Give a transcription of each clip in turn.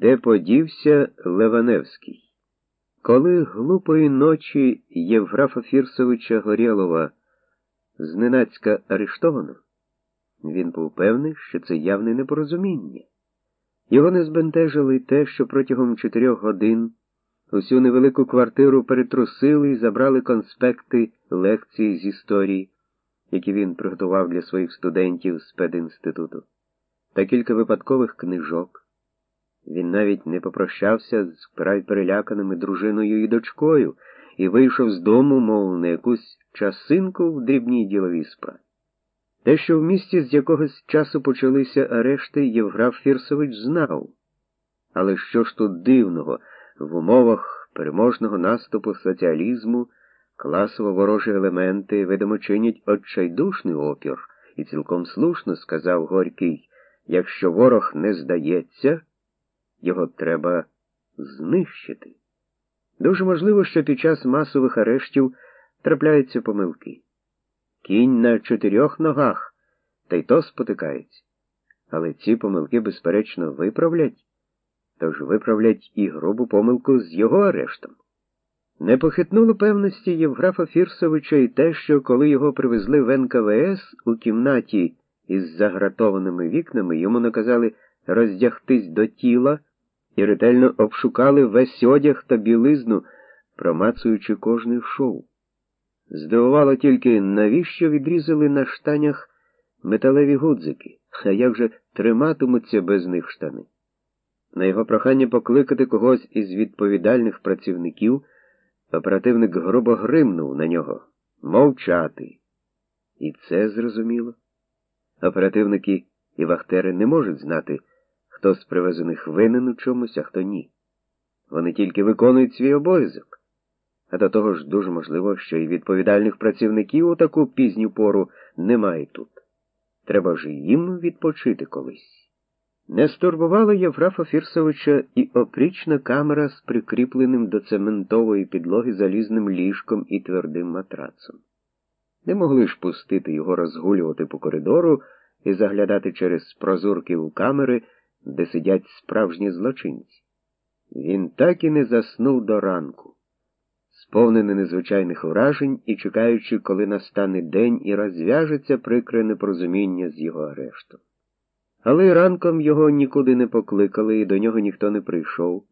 Де подівся Леваневський? Коли глупої ночі Євграфа Фірсовича Горєлова зненацька арештовано, він був певний, що це явне непорозуміння. Його не збентежило й те, що протягом чотирьох годин усю невелику квартиру перетрусили і забрали конспекти лекцій з історії, які він приготував для своїх студентів з пединституту, та кілька випадкових книжок. Він навіть не попрощався з вкрай переляканими дружиною і дочкою і вийшов з дому, мов на якусь часинку в дрібній діловій справі. Те, що в місті з якогось часу почалися арешти, Євграф Фірсович знав. Але що ж тут дивного, в умовах переможного наступу соціалізму класово ворожі елементи, видимо, чинять отчайдушний опір, і цілком слушно сказав Горький, якщо ворог не здається, його треба знищити. Дуже можливо, що під час масових арештів трапляються помилки. Кінь на чотирьох ногах, та й то спотикається. Але ці помилки, безперечно, виправлять, тож виправлять і грубу помилку з його арештом. Не похитнуло певності Євграфа Фірсовича і те, що коли його привезли в НКВС у кімнаті із загратованими вікнами, йому наказали роздягтись до тіла і ретельно обшукали весь одяг та білизну, промацуючи кожний шов. Здивувало тільки, навіщо відрізали на штанях металеві гудзики, а як же триматимуться без них штани. На його прохання покликати когось із відповідальних працівників, оперативник грубо гримнув на нього мовчати. І це зрозуміло. Оперативники і вахтери не можуть знати, хто з привезених винен у чомусь, а хто ні. Вони тільки виконують свій обов'язок. А до того ж дуже можливо, що і відповідальних працівників у таку пізню пору немає тут. Треба ж їм відпочити колись. Не стурбувала Єврафа Фірсовича і опрічна камера з прикріпленим до цементової підлоги залізним ліжком і твердим матрацом. Не могли ж пустити його розгулювати по коридору і заглядати через прозорки у камери, де сидять справжні злочинці. Він так і не заснув до ранку сповнений незвичайних вражень і чекаючи, коли настане день і розв'яжеться прикре непорозуміння з його арешту. Але ранком його нікуди не покликали, і до нього ніхто не прийшов.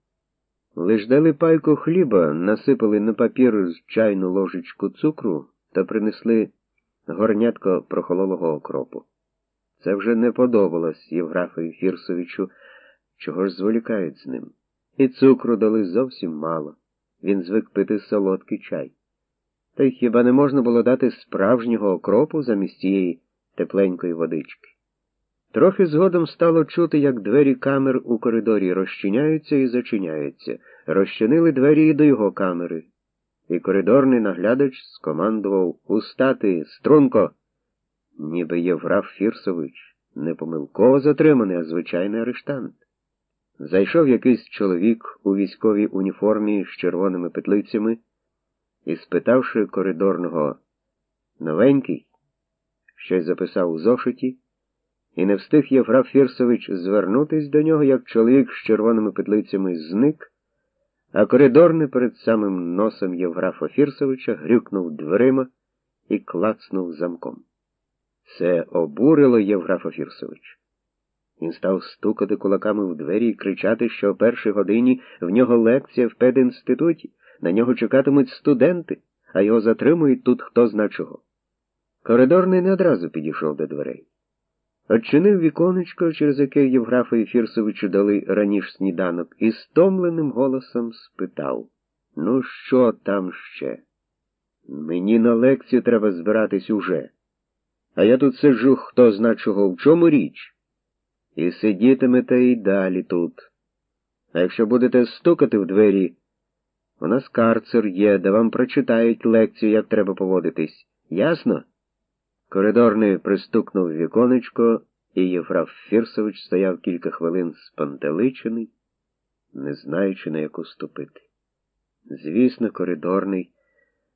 Лиш дали пайку хліба, насипали на папір з чайну ложечку цукру та принесли горнятко прохололого окропу. Це вже не подобалось Євграфові Фірсовичу, чого ж зволікають з ним. І цукру дали зовсім мало. Він звик пити солодкий чай. Та й хіба не можна було дати справжнього окропу замість цієї тепленької водички? Трохи згодом стало чути, як двері камер у коридорі розчиняються і зачиняються, розчинили двері і до його камери. І коридорний наглядач скомандував Устати, струнко, ніби Євграф Фірсович, не помилково затриманий, а звичайний арештант. Зайшов якийсь чоловік у військовій уніформі з червоними петлицями і, спитавши коридорного новенький, щось записав у зошиті, і не встиг Євграф Фірсович звернутись до нього, як чоловік з червоними петлицями зник, а коридорний перед самим носом Євграфа Фірсовича грюкнув дверима і клацнув замком. Це обурило Євграфа Фірсовича. Він став стукати кулаками в двері і кричати, що о першій годині в нього лекція в пединституті, на нього чекатимуть студенти, а його затримують тут хто зна чого. Коридорний не одразу підійшов до дверей. Отчинив віконечко, через яке Євграфові Фірсовичу дали раніше сніданок, і стомленим голосом спитав Ну, що там ще? Мені на лекцію треба збиратись уже. А я тут сиджу хто зна чого, в чому річ? і сидітимете й далі тут. А якщо будете стукати в двері, у нас карцер є, де вам прочитають лекцію, як треба поводитись. Ясно? Коридорний пристукнув віконечко, і Євраф Фірсович стояв кілька хвилин спантеличений, не знаючи, на яку ступити. Звісно, коридорний,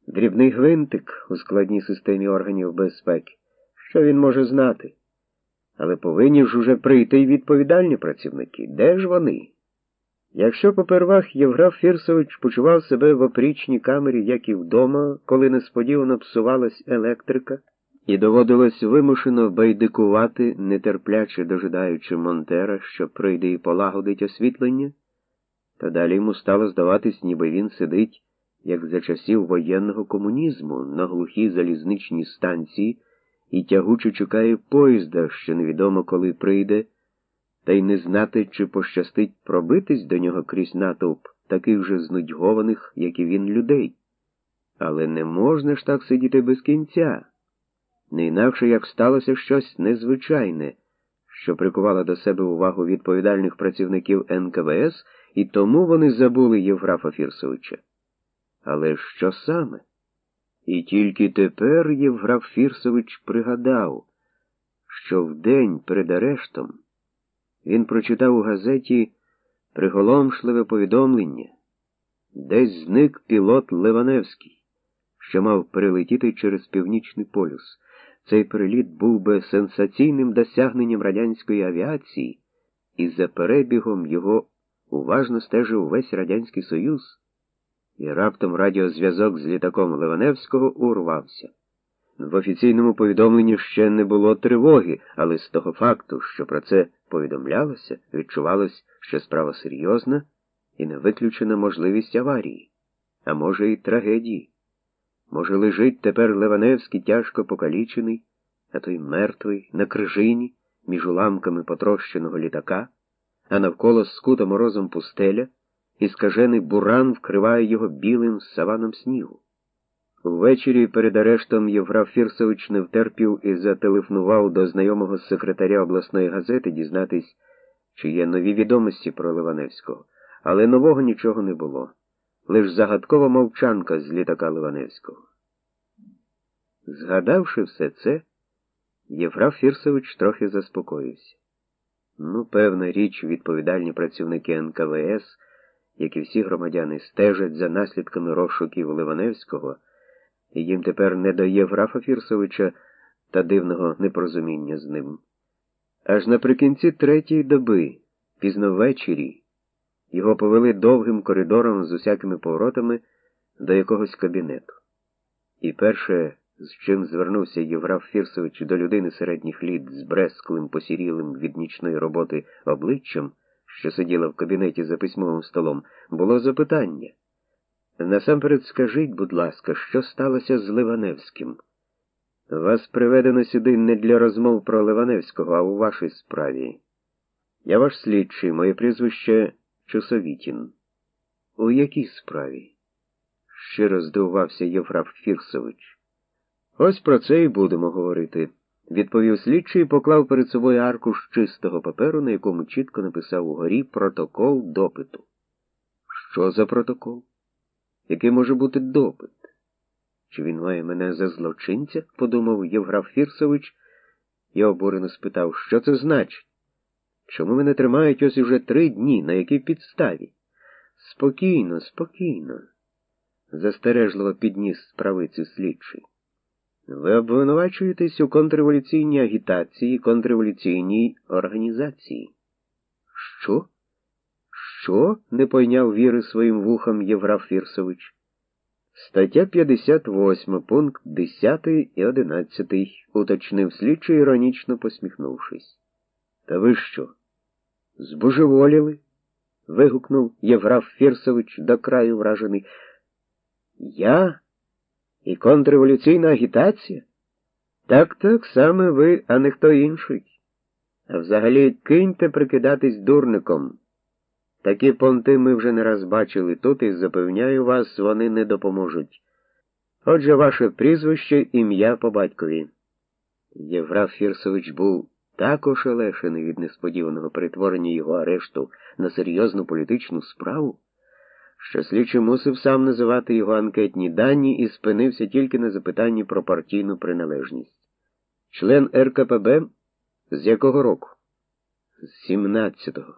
дрібний гвинтик у складній системі органів безпеки. Що він може знати? Але повинні ж уже прийти й відповідальні працівники. Де ж вони? Якщо попервах Євграф Фірсович почував себе в опрічній камері, як і вдома, коли несподівано псувалась електрика, і доводилось вимушено байдикувати, нетерпляче дожидаючи Монтера, що прийде і полагодить освітлення, то далі йому стало здаватись, ніби він сидить, як за часів воєнного комунізму, на глухій залізничній станції і тягуче чекає поїзда, що невідомо коли прийде та й не знати, чи пощастить пробитись до нього крізь натовп таких же знудьгованих, як і він, людей. Але не можна ж так сидіти без кінця, не інакше як сталося щось незвичайне, що прикувало до себе увагу відповідальних працівників НКВС, і тому вони забули Євграфа Фірсовича. Але що саме? І тільки тепер Євграф Фірсович пригадав, що в день перед арештом він прочитав у газеті приголомшливе повідомлення, десь зник пілот Ливаневський, що мав перелетіти через північний полюс. Цей переліт був би сенсаційним досягненням радянської авіації, і за перебігом його уважно стежив весь Радянський Союз, і раптом радіозв'язок з літаком Ливаневського урвався. В офіційному повідомленні ще не було тривоги, але з того факту, що про це повідомлялося, відчувалось, що справа серйозна і не виключена можливість аварії, а може, і трагедії. Може, лежить тепер Ливаневський тяжко покалічений, а той мертвий, на крижині, між уламками потрощеного літака, а навколо скута морозом пустеля, і скажений буран вкриває його білим саваном снігу. Ввечері перед арештом Євграф Фірсович не втерпів і зателефонував до знайомого секретаря обласної газети дізнатись, чи є нові відомості про Ливаневського, але нового нічого не було. Лиш загадкова мовчанка з літака Ливаневського. Згадавши все це, Євграф Фірсович трохи заспокоївся. Ну, певна річ, відповідальні працівники НКВС, як і всі громадяни, стежать за наслідками розшуків Ливаневського і їм тепер не до Євграфа Фірсовича та дивного непорозуміння з ним. Аж наприкінці третьої доби, пізно ввечері, його повели довгим коридором з усякими поворотами до якогось кабінету. І перше, з чим звернувся Євграф Фірсович до людини середніх літ з бресклим, посірілим від нічної роботи обличчям, що сиділа в кабінеті за письмовим столом, було запитання. Насамперед скажіть, будь ласка, що сталося з Ливаневським? Вас приведено сюди не для розмов про Ливаневського, а у вашій справі. Я ваш слідчий, моє прізвище Чусовітін. У якій справі? щиро здивувався Євграф Фірсович. Ось про це і будемо говорити, відповів слідчий і поклав перед собою аркуш чистого паперу, на якому чітко написав угорі протокол допиту. Що за протокол? Який може бути допит? Чи він має мене за злочинця? подумав Євграф Фірсович і обурено спитав, що це значить? Чому мене тримають ось уже три дні, на якій підставі? Спокійно, спокійно, застережливо підніс справицю слідчий. Ви обвинувачуєтесь у контрреволюційній агітації, контрреволюційній організації. Що? Що? не пойняв віри своїм вухам Євраф Фірсович. Стаття 58, пункт 10 і 11, уточнив слідчий, іронічно посміхнувшись. Та ви що? Збожеволіли? вигукнув Євраф Фірсович до краю вражений. Я? І контрреволюційна агітація? Так так саме ви, а не хто інший. А взагалі киньте прикидатись дурником. Такі понти ми вже не раз бачили тут і запевняю вас, вони не допоможуть. Отже, ваше прізвище ім'я по батькові. Євграф Фірсович був так ошелешений від несподіваного перетворення його арешту на серйозну політичну справу, що слідчий мусив сам називати його анкетні дані і спинився тільки на запитанні про партійну приналежність. Член РКПБ з якого року? З 17-го.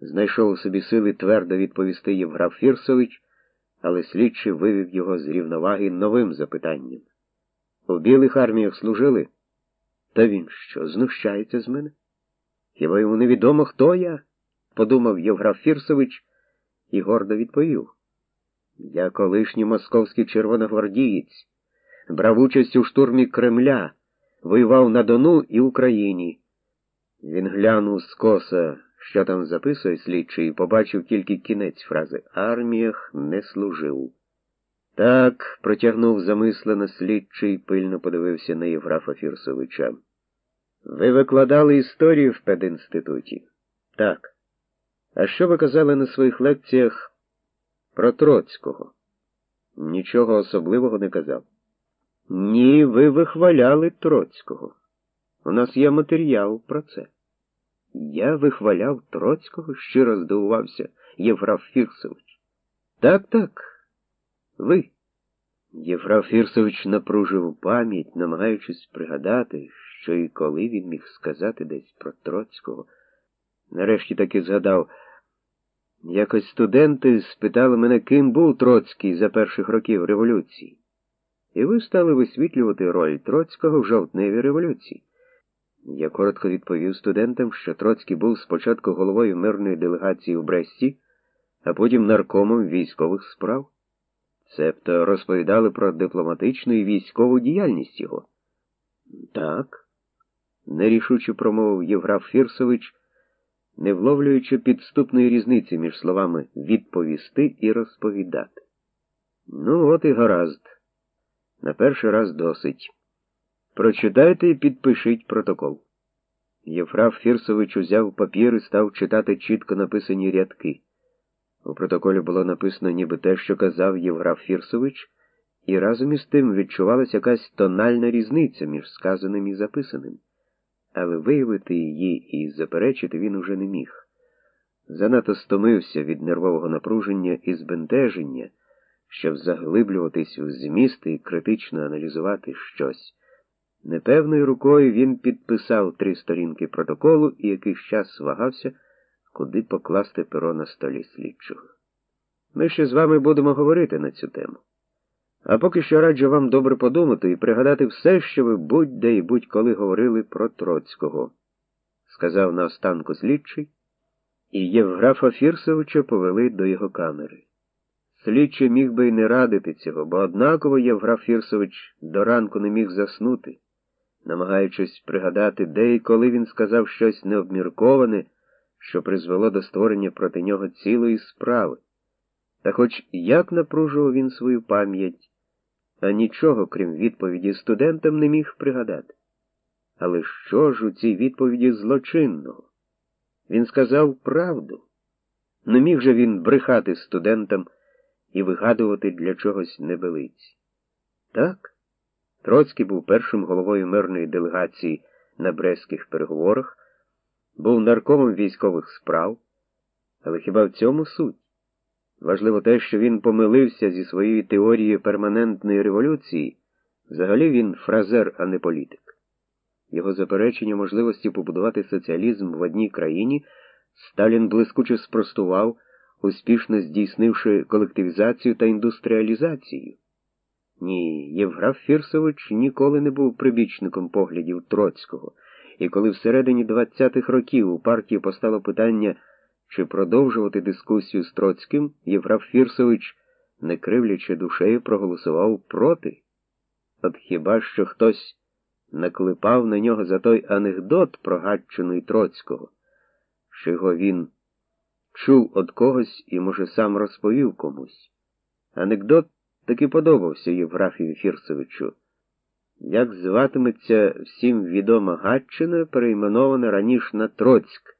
Знайшов у собі сили твердо відповісти Євграф Фірсович, але слідчий вивів його з рівноваги новим запитанням. У білих арміях служили? Та він що, знущається з мене? Хіба йому невідомо, хто я? подумав Євграф Фірсович і гордо відповів. Я колишній московський червоногвардієць, брав участь у штурмі Кремля, воював на Дону і Україні. Він глянув скоса, що там записує слідчий, і побачив тільки кінець фрази Арміях не служив. Так, протягнув замислено слідчий, пильно подивився на Євграфа Фірсовича. Ви викладали історію в пединституті? Так. А що ви казали на своїх лекціях про Троцького? Нічого особливого не казав. Ні, ви вихваляли Троцького. У нас є матеріал про це. Я вихваляв Троцького, щиро здивувався Євграф Фірсович. Так, так, ви. Євграф Фірсович напружив пам'ять, намагаючись пригадати, що і коли він міг сказати десь про Троцького. Нарешті таки згадав, якось студенти спитали мене, ким був Троцький за перших років революції. І ви стали висвітлювати роль Троцького в жовтневій революції. Я коротко відповів студентам, що Троцький був спочатку головою мирної делегації в Бресті, а потім наркомом військових справ. Цебто розповідали про дипломатичну і військову діяльність його. Так, нерішуче промовив Євграф Фірсович, не вловлюючи підступної різниці між словами відповісти і розповідати. Ну, от і гаразд. На перший раз досить. Прочитайте і підпишіть протокол. Євграф Фірсович узяв папір і став читати чітко написані рядки. У протоколі було написано ніби те, що казав Євграф Фірсович, і разом із тим відчувалася якась тональна різниця між сказаним і записаним, але виявити її і заперечити він уже не міг. Занадто стомився від нервового напруження і збентеження, щоб заглиблюватись у змісти і критично аналізувати щось. Непевною рукою він підписав три сторінки протоколу і якийсь час вагався куди покласти перо на столі слідчого. Ми ще з вами будемо говорити на цю тему. А поки що раджу вам добре подумати і пригадати все, що ви будь-де і будь-коли говорили про Троцького, сказав на останку слідчий, і Євграфа Фірсовича повели до його камери. Слідчий міг би й не радити цього, бо однаково Євграф Фірсович до ранку не міг заснути, намагаючись пригадати, де і коли він сказав щось необмірковане що призвело до створення проти нього цілої справи. Та хоч як напружував він свою пам'ять, а нічого, крім відповіді студентам, не міг пригадати. Але що ж у цій відповіді злочинного? Він сказав правду. Не міг же він брехати студентам і вигадувати для чогось небелиці. Так, Троцький був першим головою мирної делегації на Брестських переговорах був наркомом військових справ, але хіба в цьому суть? Важливо те, що він помилився зі своєю теорією перманентної революції, взагалі він фразер, а не політик. Його заперечення можливості побудувати соціалізм в одній країні Сталін блискуче спростував, успішно здійснивши колективізацію та індустріалізацію. Ні, Євграф Фірсович ніколи не був прибічником поглядів Троцького. І коли всередині 20-х років у партії постало питання, чи продовжувати дискусію з Троцьким, Євграф Фірсович, не кривлячи душею, проголосував проти. От хіба що хтось наклепав на нього за той анекдот про Гатчину і Троцького, що його він чув від когось і, може, сам розповів комусь. Анекдот таки подобався Євграфію Фірсовичу. Як зватиметься всім відома Гатчина, перейменована раніше на Троцьк.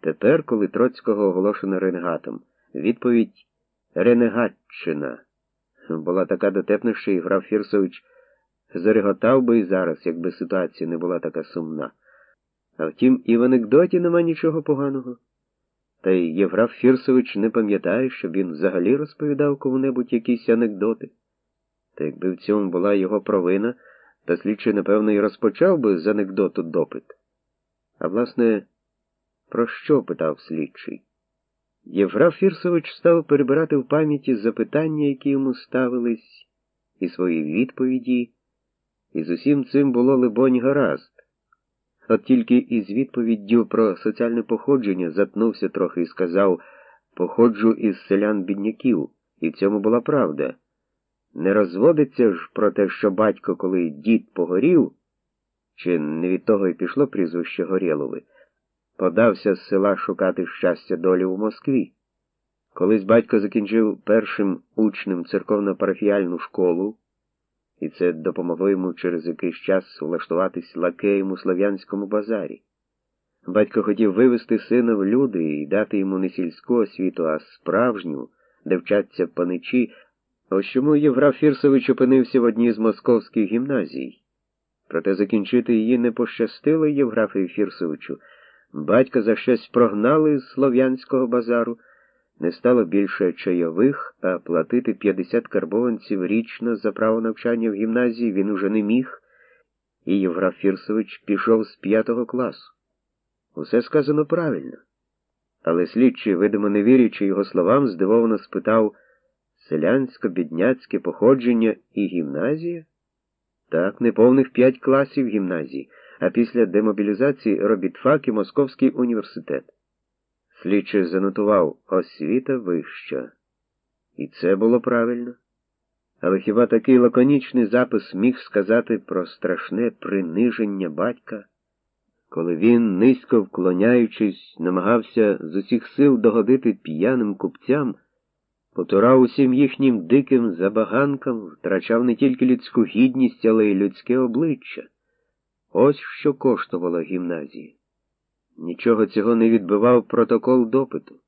Тепер, коли Троцького оголошено ренегатом. Відповідь Ренегатчина. Була така дотепна, що і граф Фірсович зареготав би і зараз, якби ситуація не була така сумна. А втім, і в анекдоті нема нічого поганого. Та й Євграф Фірсович не пам'ятає, щоб він взагалі розповідав кому-небудь якісь анекдоти. Та якби в цьому була його провина. Та слідчий, напевно, і розпочав би з анекдоту допит. А власне, про що питав слідчий? Євграф Фірсович став перебирати в пам'яті запитання, які йому ставились, і свої відповіді, і з усім цим було, либонь, гаразд. От тільки із відповіддю про соціальне походження затнувся трохи і сказав походжу із селян бідняків, і в цьому була правда. Не розводиться ж про те, що батько, коли дід погорів, чи не від того й пішло прізвище Горєлови, подався з села шукати щастя долі у Москві. Колись батько закінчив першим учнем церковно-парафіальну школу, і це допомогло йому через якийсь час влаштуватись лакеєм у Слов'янському базарі. Батько хотів вивести сина в люди і дати йому не сільську освіту, а справжню, де вчаться паничі. Ось чому Євграф Фірсович опинився в одній з московських гімназій. Проте закінчити її не пощастило Євграфію Фірсовичу. Батька за щось прогнали з Слов'янського базару. Не стало більше чайових, а платити 50 карбованців річно за право навчання в гімназії він уже не міг, і Євграф Фірсович пішов з п'ятого класу. Усе сказано правильно. Але слідчий, видимо, не вірячи його словам, здивовано спитав селянсько-бідняцьке походження і гімназія? Так, неповних п'ять класів гімназії, а після демобілізації робітфак і Московський університет. Слідчий занотував освіта вища. І це було правильно. Але хіба такий лаконічний запис міг сказати про страшне приниження батька, коли він, низько вклоняючись, намагався з усіх сил догодити п'яним купцям, потурав усім їхнім диким забаганкам, втрачав не тільки людську гідність, але й людське обличчя. Ось що коштувала гімназія. Нічого цього не відбивав протокол допиту.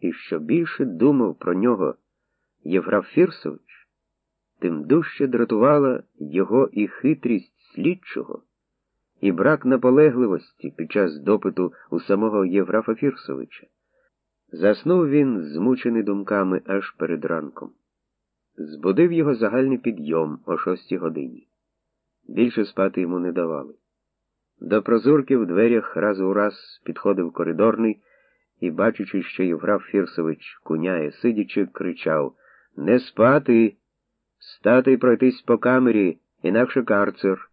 І що більше думав про нього Євграф Фірсович, тим дужче дратувала його і хитрість слідчого, і брак наполегливості під час допиту у самого Євграфа Фірсовича. Заснув він, змучений думками аж перед ранком. Збудив його загальний підйом о шостій годині. Більше спати йому не давали. До прозорки в дверях раз у раз підходив коридорний і, бачучи, що Євграф Фірсович куняє, сидячи, кричав Не спати, стати й пройтись по камері, інакше карцер.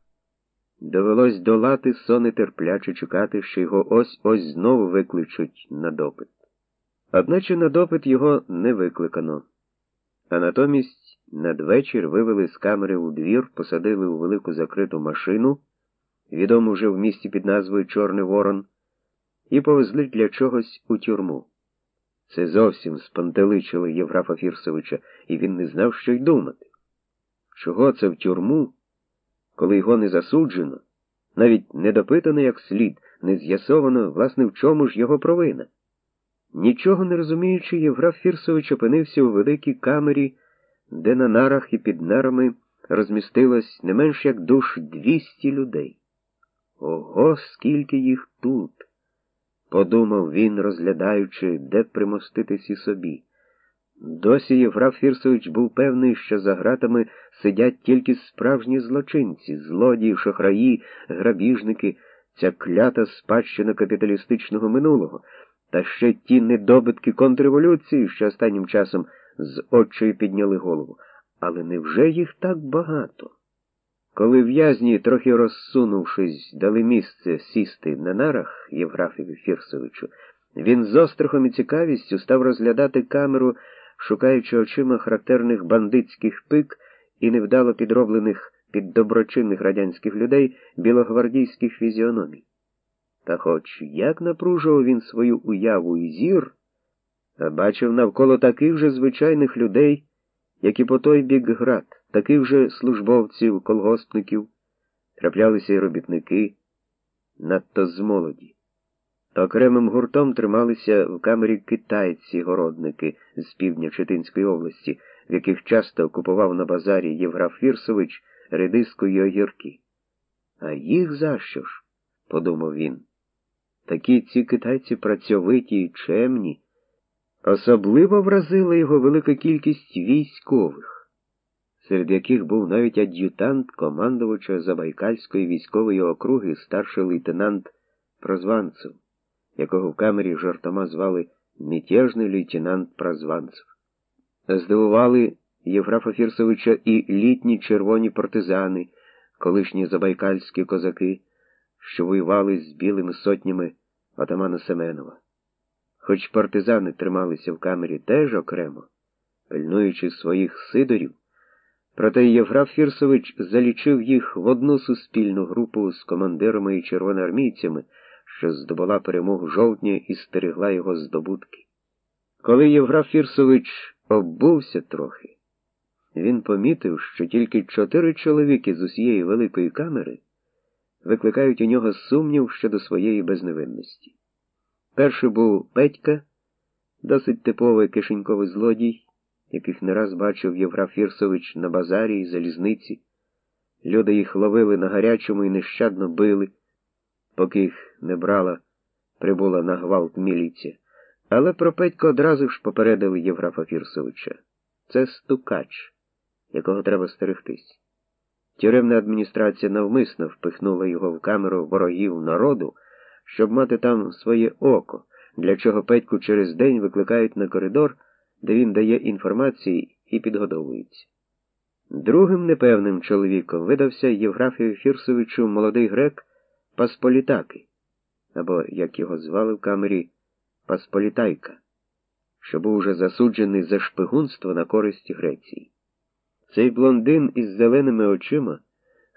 Довелось долати сон терпляче чекати, що його ось ось знову викличуть на допит. Одначе на допит його не викликано, а натомість надвечір вивели з камери у двір, посадили у велику закриту машину відому вже в місті під назвою Чорний Ворон, і повезли для чогось у тюрму. Це зовсім спантеличило Євграфа Фірсовича, і він не знав, що й думати. Чого це в тюрму, коли його не засуджено, навіть не допитано як слід, не з'ясовано, власне, в чому ж його провина. Нічого не розуміючи, Євграф Фірсович опинився у великій камері, де на нарах і під нарами розмістилось не менш як душ двісті людей. Ого, скільки їх тут, подумав він, розглядаючи, де примоститись і собі. Досі Євграф Фірсович був певний, що за гратами сидять тільки справжні злочинці, злодії, шахраї, грабіжники, ця клята спадщина капіталістичного минулого, та ще ті недобитки контрреволюції, що останнім часом з очою підняли голову. Але невже їх так багато? Коли в'язні, трохи розсунувшись, дали місце сісти на нарах Євграфові Фірсовичу, він з острахом і цікавістю став розглядати камеру, шукаючи очима характерних бандитських пик і невдало підроблених під доброчинних радянських людей білогвардійських фізіономій. Та хоч як напружував він свою уяву і зір, а бачив навколо таких же звичайних людей, як і по той бік град таких же службовців, колгоспників, траплялися й робітники, надто змолоді. Окремим гуртом трималися в камері китайці-городники з півдня Читинської області, в яких часто купував на базарі Євграф Фірсович редиску й огірки. А їх за що ж? подумав він. Такі ці китайці працьовиті й чемні. Особливо вразила його велика кількість військових серед яких був навіть ад'ютант командувача Забайкальської військової округи, старший лейтенант Прозванцев, якого в камері жартома звали мятежний лейтенант Прозванцев. Здивували Євграфа Фірсовича і літні червоні партизани, колишні забайкальські козаки, що воювали з білими сотнями отамана Семенова. Хоч партизани трималися в камері теж окремо, пильнуючи своїх сидорів, проте Євграф Фірсович залічив їх в одну суспільну групу з командирами і червоноармійцями, що здобула перемогу жовтня і стерегла його здобутки. Коли Євграф Фірсович оббувся трохи, він помітив, що тільки чотири чоловіки з усієї великої камери викликають у нього сумнів щодо своєї безневинності. Перший був Петька, досить типовий кишеньковий злодій, яких не раз бачив Євграф Фірсович на базарі і залізниці. Люди їх ловили на гарячому і нещадно били, поки їх не брала, прибула на гвалт міліція. Але про Петька одразу ж попередили Євграфа Фірсовича. Це стукач, якого треба стерегтись. Тюремна адміністрація навмисно впихнула його в камеру ворогів народу, щоб мати там своє око, для чого Петьку через день викликають на коридор, де він дає інформації і підгодовується. Другим непевним чоловіком видався Євграфію Фірсовичу молодий грек Пасполітаки, або, як його звали в камері, Пасполітайка, що був уже засуджений за шпигунство на користь Греції. Цей блондин із зеленими очима,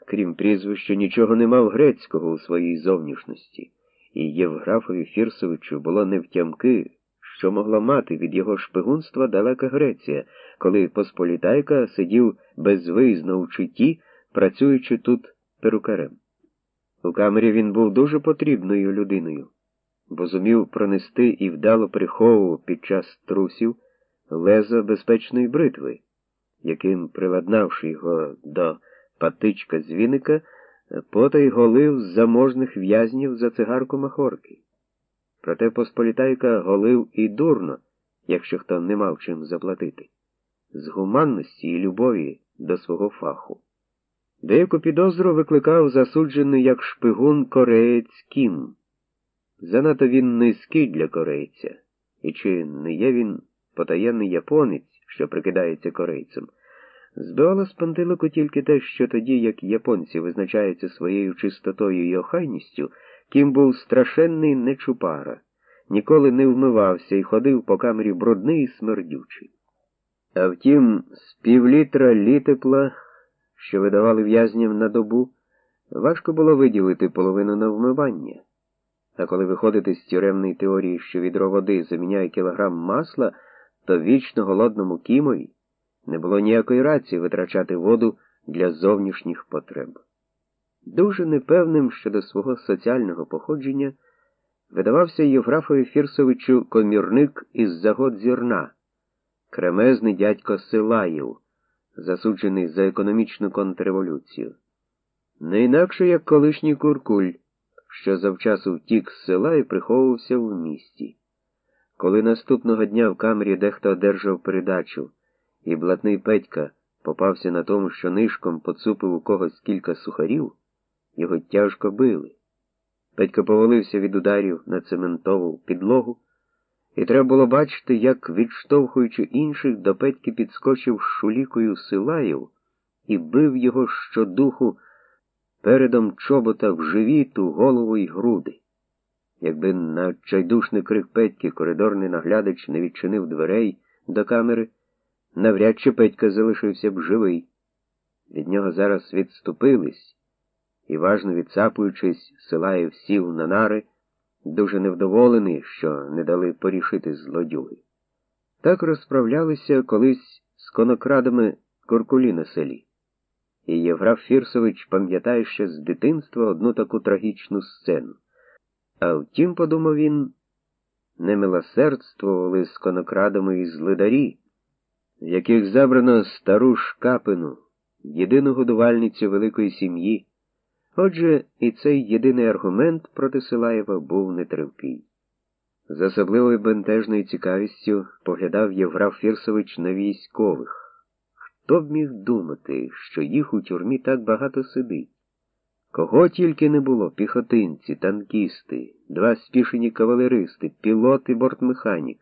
крім прізвища, нічого не мав грецького у своїй зовнішності, і Євграфові Фірсовичу було невтямки, що могла мати від його шпигунства далека Греція, коли Посполітайка сидів безвиїзно у читі, працюючи тут перукарем. У камері він був дуже потрібною людиною, бо зумів пронести і вдало приховував під час трусів лезо безпечної бритви яким, приладнавши його до патичка дзвіника, потай голив з заможних в'язнів за цигарку махорки. Проте Посполітайка голив і дурно, якщо хто не мав чим заплатити, з гуманності і любові до свого фаху. Деяку підозру викликав засуджений як шпигун кореєць Кім. Занадто він низький для корейця, і чи не є він потаєнний японець? що прикидається корейцем. Збивало з пантелику тільки те, що тоді, як японці визначаються своєю чистотою і охайністю, ким був страшенний нечупара, ніколи не вмивався і ходив по камері брудний і смердючий. А втім, з півлітра літепла, що видавали в'язням на добу, важко було виділити половину на вмивання. А коли виходити з тюремної теорії, що відро води заміняє кілограм масла, то вічно голодному Кімові не було ніякої рації витрачати воду для зовнішніх потреб. Дуже непевним щодо свого соціального походження видавався Євграфові Фірсовичу комірник із загод зірна, кремезний дядько Силаєв, засуджений за економічну контрреволюцію. Не інакше як колишній куркуль, що завчасу втік з села і приховувався в місті. Коли наступного дня в камері дехто одержав передачу, і блатний Петька попався на тому, що нишком поцупив у когось кілька сухарів, його тяжко били. Петька повалився від ударів на цементову підлогу, і треба було бачити, як, відштовхуючи інших, до Петьки підскочив шулікою Силаєв і бив його щодуху передом чобота в живіту, голову й груди. Якби на чайдушний крик Петьки коридорний наглядач не відчинив дверей до камери, навряд чи Петька залишився б живий. Від нього зараз відступились, і, важно відсапуючись, Силаєв сів на нари, дуже невдоволений, що не дали порішити злодюги. Так розправлялися колись з конокрадами Куркулі на селі. І Євграф Фірсович пам'ятає ще з дитинства одну таку трагічну сцену. А втім, подумав він, не милосердствували з конокрадами і злидарі, в яких забрано стару шкапину, єдину годувальницю великої сім'ї. Отже, і цей єдиний аргумент проти Силаєва був нетривкий. З особливою бентежною цікавістю поглядав Євграф Фірсович на військових. Хто б міг думати, що їх у тюрмі так багато сидить? Кого тільки не було піхотинці, танкісти, два спішені кавалеристи, пілот і бортмеханік,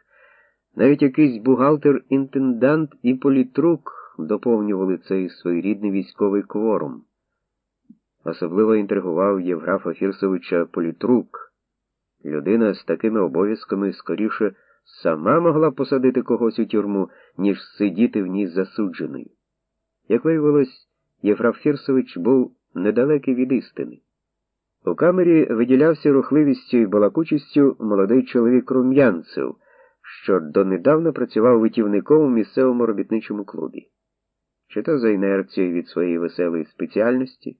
навіть якийсь бухгалтер-інтендант і політрук доповнювали цей своєрідний військовий кворум. Особливо інтригував Євграфа Фірсовича Політрук. Людина з такими обов'язками скоріше сама могла посадити когось у тюрму, ніж сидіти в ній засудженою. Як виявилось, Євграф Фірсович був недалекий від істини. У камері виділявся рухливістю і балакучістю молодий чоловік рум'янцев, що донедавна працював витівником у місцевому робітничому клубі. Чи то за інерцією від своєї веселої спеціальності,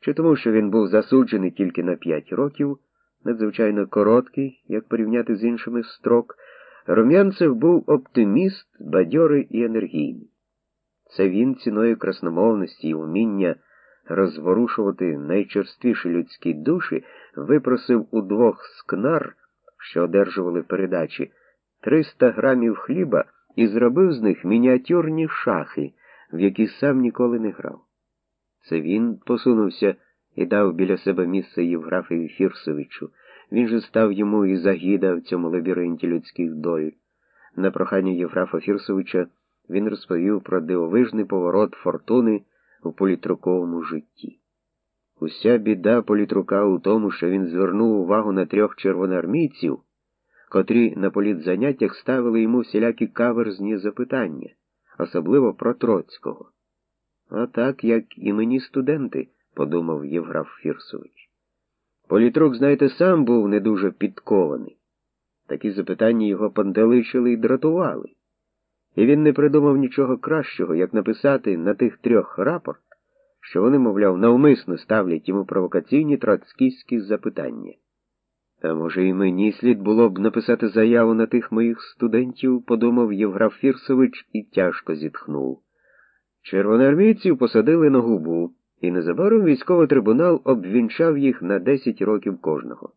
чи тому, що він був засуджений тільки на п'ять років, надзвичайно короткий, як порівняти з іншими строк, Рум'янцев був оптиміст, бадьорий і енергійний. Це він ціною красномовності і уміння розворушувати найчерствіші людські душі, випросив у двох скнар, що одержували передачі, 300 грамів хліба і зробив з них мініатюрні шахи, в які сам ніколи не грав. Це він посунувся і дав біля себе місце Євграфію Фірсовичу. Він же став йому і загіда в цьому лабіринті людських доль. На прохання Євграфа Фірсовича він розповів про дивовижний поворот фортуни у політруковому житті. Уся біда політрука у тому, що він звернув увагу на трьох червоноармійців, котрі на політзаняттях ставили йому всілякі каверзні запитання, особливо про Троцького. А так, як і мені студенти, подумав Євграф Фірсович. Політрук, знаєте, сам був не дуже підкований. Такі запитання його пантеличили і дратували. І він не придумав нічого кращого, як написати на тих трьох рапорт, що вони, мовляв, навмисно ставлять йому провокаційні троцкістські запитання. А може, і мені слід було б написати заяву на тих моїх студентів, подумав Євграф Фірсович і тяжко зітхнув. Червоноармійців посадили на губу, і незабаром військовий трибунал обвінчав їх на 10 років кожного.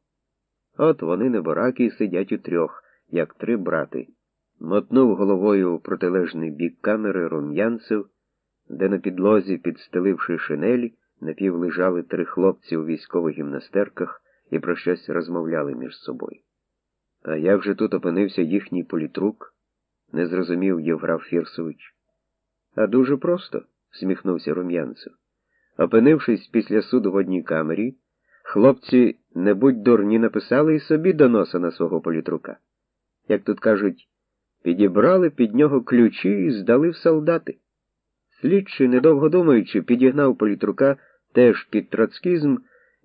От вони небораки сидять у трьох, як три брати. Мотнув головою у протилежний бік камери рум'янцев, де на підлозі, підстеливши шинелі, напівлежали три хлопці у військових гімнастерках і про щось розмовляли між собою. А як же тут опинився їхній політрук? не зрозумів Євграф Фірсович. А дуже просто, всміхнувся рум'янцев. Опинившись після суду в одній камері, хлопці не будь дурні написали і собі доноса на свого політрука. Як тут кажуть, підібрали під нього ключі і здали в солдати. Слідчий, недовго думаючи, підігнав політрука теж під троцкізм,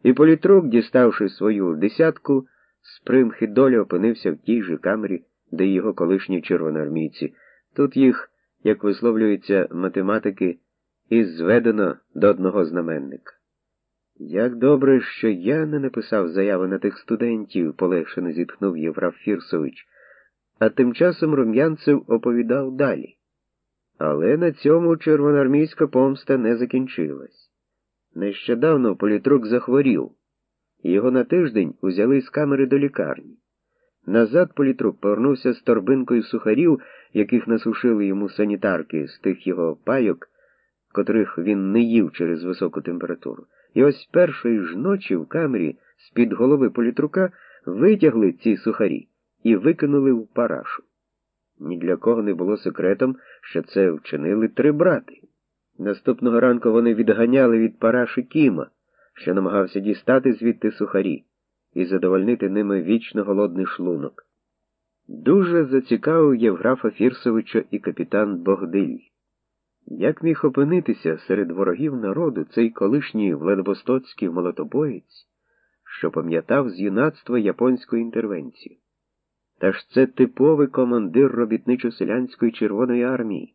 і політрук, діставши свою десятку, з примхи долі опинився в тій же камері, де й його колишні червоноармійці. Тут їх, як висловлюються математики, і зведено до одного знаменника. Як добре, що я не написав заяви на тих студентів, полегшено зітхнув Євраф Фірсович, а тим часом рум'янцев оповідав далі. Але на цьому червоноармійська помста не закінчилась. Нещодавно політрук захворів, і його на тиждень узяли з камери до лікарні. Назад політрук повернувся з торбинкою сухарів, яких насушили йому санітарки з тих його пайок, котрих він не їв через високу температуру. І ось першої ж ночі в камері з-під голови політрука витягли ці сухарі і викинули в парашу. Ні для кого не було секретом, що це вчинили три брати. Наступного ранку вони відганяли від параші Кіма, що намагався дістати звідти сухарі і задовольнити ними вічно голодний шлунок. Дуже зацікавив Євграфа Фірсовича і капітан Богдиль. Як міг опинитися серед ворогів народу цей колишній Владивостоцький молотобоєць, що пам'ятав з юнацтва японську інтервенцію? Та ж це типовий командир робітничо-селянської Червоної армії,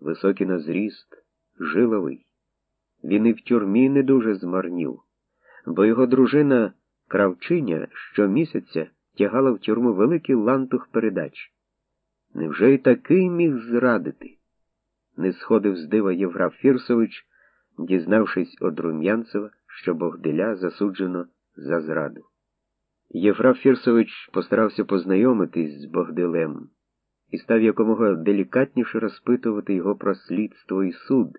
високий на зріст, жиловий. Він і в тюрмі не дуже змарнів, бо його дружина Кравчиня щомісяця тягала в тюрму великий лантух передач. Невже й такий міг зрадити? Не сходив з дива Євграф Фірсович, дізнавшись од Рум'янцева, що Богдиля засуджено за зраду. Євграф Фірсович постарався познайомитись з Богдилем і став якомога делікатніше розпитувати його про слідство і суд,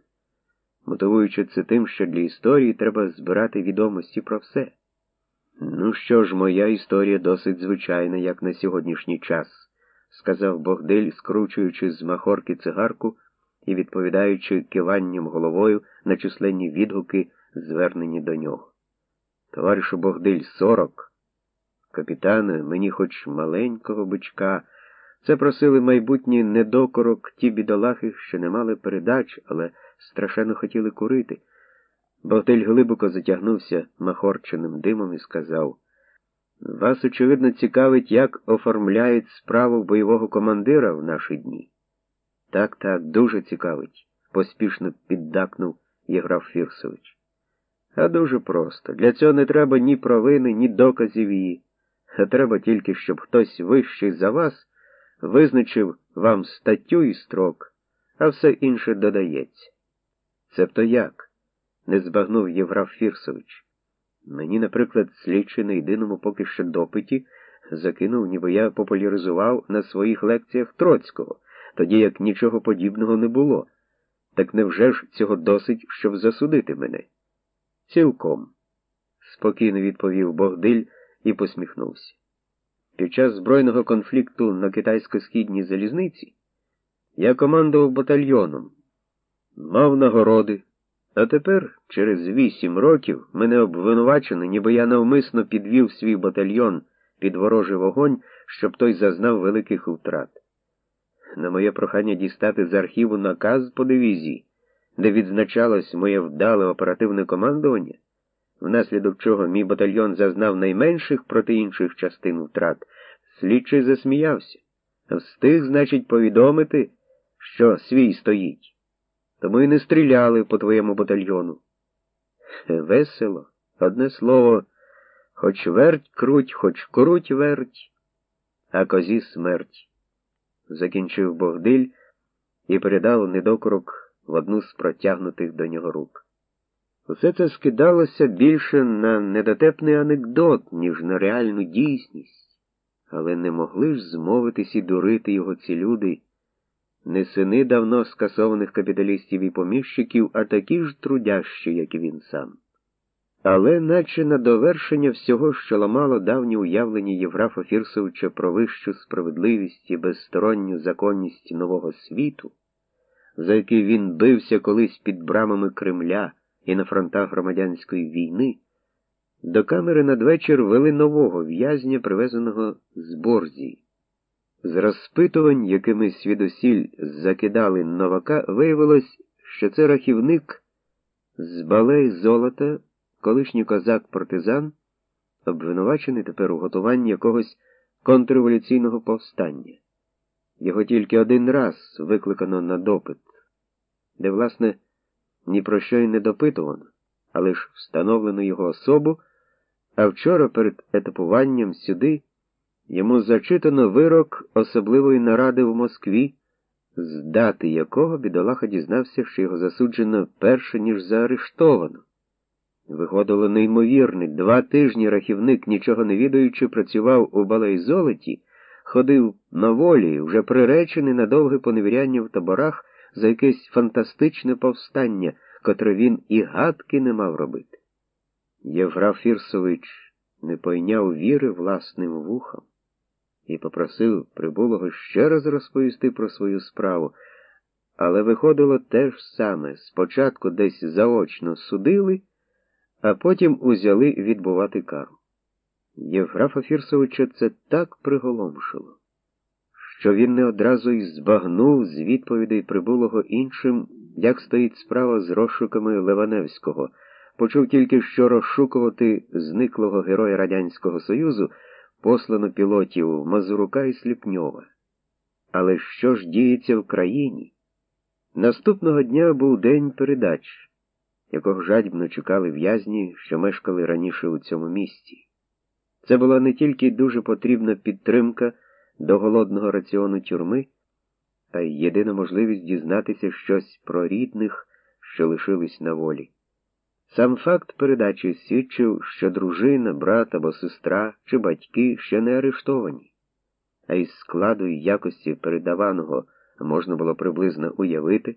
мотивуючи це тим, що для історії треба збирати відомості про все. Ну що ж, моя історія досить звичайна, як на сьогоднішній час, сказав Богдиль, скручуючи з махорки цигарку і відповідаючи киванням головою на численні відгуки звернені до нього. Товаришу Богдиль, сорок. Капітане, мені хоч маленького бичка. Це просили майбутні недокорок ті бідолахи, що не мали передач, але страшенно хотіли курити. Богдиль глибоко затягнувся махорченим димом і сказав Вас, очевидно, цікавить, як оформляють справу бойового командира в наші дні. Так, так, дуже цікавить, поспішно піддакнув Єграф Фірсович. А дуже просто. Для цього не треба ні провини, ні доказів її. А треба тільки, щоб хтось вищий за вас визначив вам статтю і строк, а все інше додається. Цебто як? не збагнув Євраф Фірсович. Мені, наприклад, слідчий на єдиному поки що допиті закинув, ніби я популяризував на своїх лекціях Троцького, тоді як нічого подібного не було. Так невже ж цього досить, щоб засудити мене? Цілком, спокійно відповів Богдиль і посміхнувся. Під час збройного конфлікту на китайсько-східній залізниці я командував батальйоном, мав нагороди. А тепер, через вісім років, мене обвинувачено, ніби я навмисно підвів свій батальйон під ворожий вогонь, щоб той зазнав великих втрат. На моє прохання дістати з архіву наказ по дивізії, де відзначалось моє вдале оперативне командування, внаслідок чого мій батальйон зазнав найменших проти інших частин втрат, слідчий засміявся. Встиг, значить, повідомити, що свій стоїть. Тому і не стріляли по твоєму батальйону. Весело, одне слово, хоч верть круть, хоч круть верть, а козі смерть. Закінчив Богдиль і передав недокорок в одну з протягнутих до нього рук. Усе це скидалося більше на недотепний анекдот, ніж на реальну дійсність, але не могли ж змовитись і дурити його ці люди не сини давно скасованих капіталістів і поміщиків, а такі ж трудящі, як і він сам. Але, наче на довершення всього, що ламало давні уявлення Єврафа Фірсовича про вищу справедливість і безсторонню законність нового світу, за який він бився колись під брамами Кремля і на фронтах громадянської війни, до камери надвечір вели нового в'язня, привезеного з Борзії. З розпитувань, якими свідосіль закидали новака, виявилось, що це рахівник з балей золота, колишній козак-партизан, обвинувачений тепер у готуванні якогось контрреволюційного повстання. Його тільки один раз викликано на допит, де, власне, ні про що й не допитувано, але ж встановлено його особу, а вчора перед етапуванням сюди. Йому зачитано вирок особливої наради в Москві, з дати якого бідолаха дізнався, що його засуджено перше, ніж заарештовано. Виходило неймовірне, два тижні рахівник, нічого не відаючи, працював у балейзолоті, ходив на волі, вже приречений на довге поневіряння в таборах за якесь фантастичне повстання, котре він і гадки не мав робити. Євграф Фірсович не пойняв віри власним вухам і попросив прибулого ще раз розповісти про свою справу, але виходило те ж саме. Спочатку десь заочно судили, а потім узяли відбувати кару. Євграфа Фірсовича це так приголомшило, що він не одразу й збагнув з відповідей прибулого іншим, як стоїть справа з розшуками Леваневського, почув тільки, що розшукувати зниклого героя Радянського Союзу послано пілотів Мазурука і Сліпньова. Але що ж діється в країні? Наступного дня був день передач, якого жадібно чекали в'язні, що мешкали раніше у цьому місті. Це була не тільки дуже потрібна підтримка до голодного раціону тюрми, а й єдина можливість дізнатися щось про рідних, що лишились на волі. Сам факт передачі свідчив, що дружина, брат або сестра чи батьки ще не арештовані, а із складу і якості передаваного можна було приблизно уявити,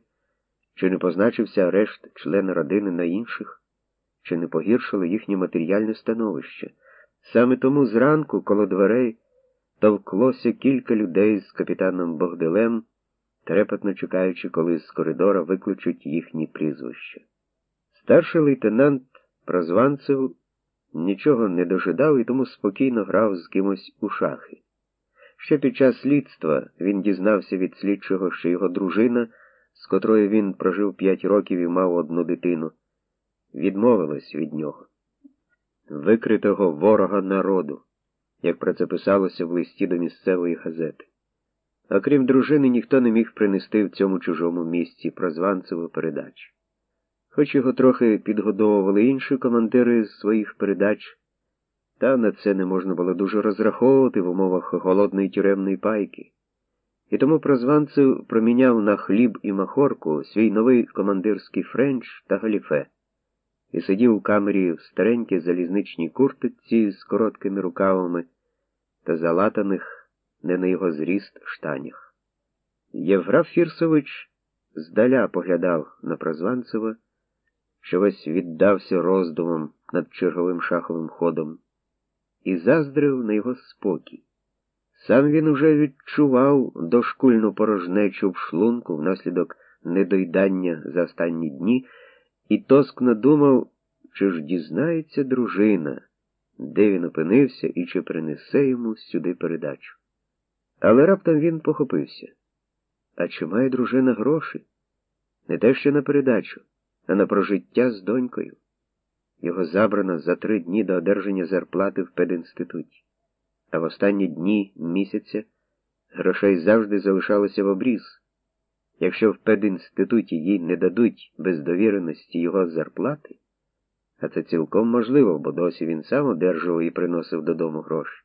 чи не позначився арешт члена родини на інших, чи не погіршило їхнє матеріальне становище. Саме тому зранку коло дверей товклося кілька людей з капітаном Богдилем, трепетно чекаючи, коли з коридора викличуть їхні прізвища. Старший лейтенант Прозванцев нічого не дожидав і тому спокійно грав з кимось у шахи. Ще під час слідства він дізнався від слідчого, що його дружина, з котрою він прожив п'ять років і мав одну дитину, відмовилась від нього, викритого ворога народу, як про це писалося в листі до місцевої газети. А крім дружини, ніхто не міг принести в цьому чужому місці прозванцеву передачу. Хоч його трохи підгодовували інші командири з своїх передач, та на це не можна було дуже розраховувати в умовах голодної тюремної пайки. І тому прозванцев проміняв на хліб і махорку свій новий командирський френч та галіфе і сидів у камері в старенькій залізничній куртиці з короткими рукавами та залатаних не на його зріст штанях. Євграф Фірсович здаля поглядав на Прозванцева, що весь віддався роздумам над черговим шаховим ходом, і заздрив на його спокій. Сам він уже відчував дошкульну порожнечу в шлунку внаслідок недоїдання за останні дні і тоскно думав, чи ж дізнається дружина, де він опинився і чи принесе йому сюди передачу. Але раптом він похопився. А чи має дружина гроші? Не те що на передачу, а на прожиття з донькою. Його забрано за три дні до одержання зарплати в пединституті. А в останні дні місяця грошей завжди залишалося в обріз. Якщо в пединституті їй не дадуть без довіреності його зарплати, а це цілком можливо, бо досі він сам одержував і приносив додому гроші.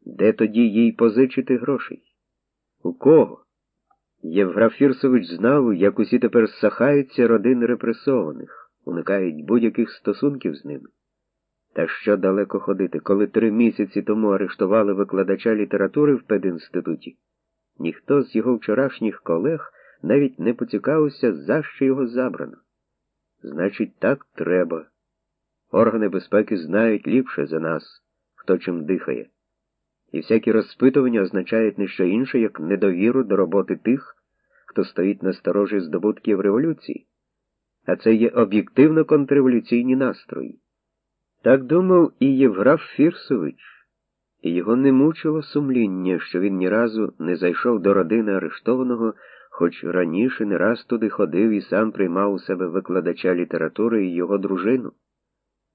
Де тоді їй позичити грошей? У кого? Євграф Фірсович знав, як усі тепер сахаються родини репресованих, уникають будь-яких стосунків з ними. Та що далеко ходити, коли три місяці тому арештували викладача літератури в пединституті, ніхто з його вчорашніх колег навіть не поцікавився, за що його забрано. Значить, так треба. Органи безпеки знають ліпше за нас, хто чим дихає. І всякі розпитування означають не що інше, як недовіру до роботи тих, хто стоїть на сторожі здобутків революції, а це є об'єктивно контрреволюційні настрої. Так думав і Євграф Фірсович, і його не мучило сумління, що він ні разу не зайшов до родини арештованого, хоч раніше не раз туди ходив і сам приймав у себе викладача літератури і його дружину.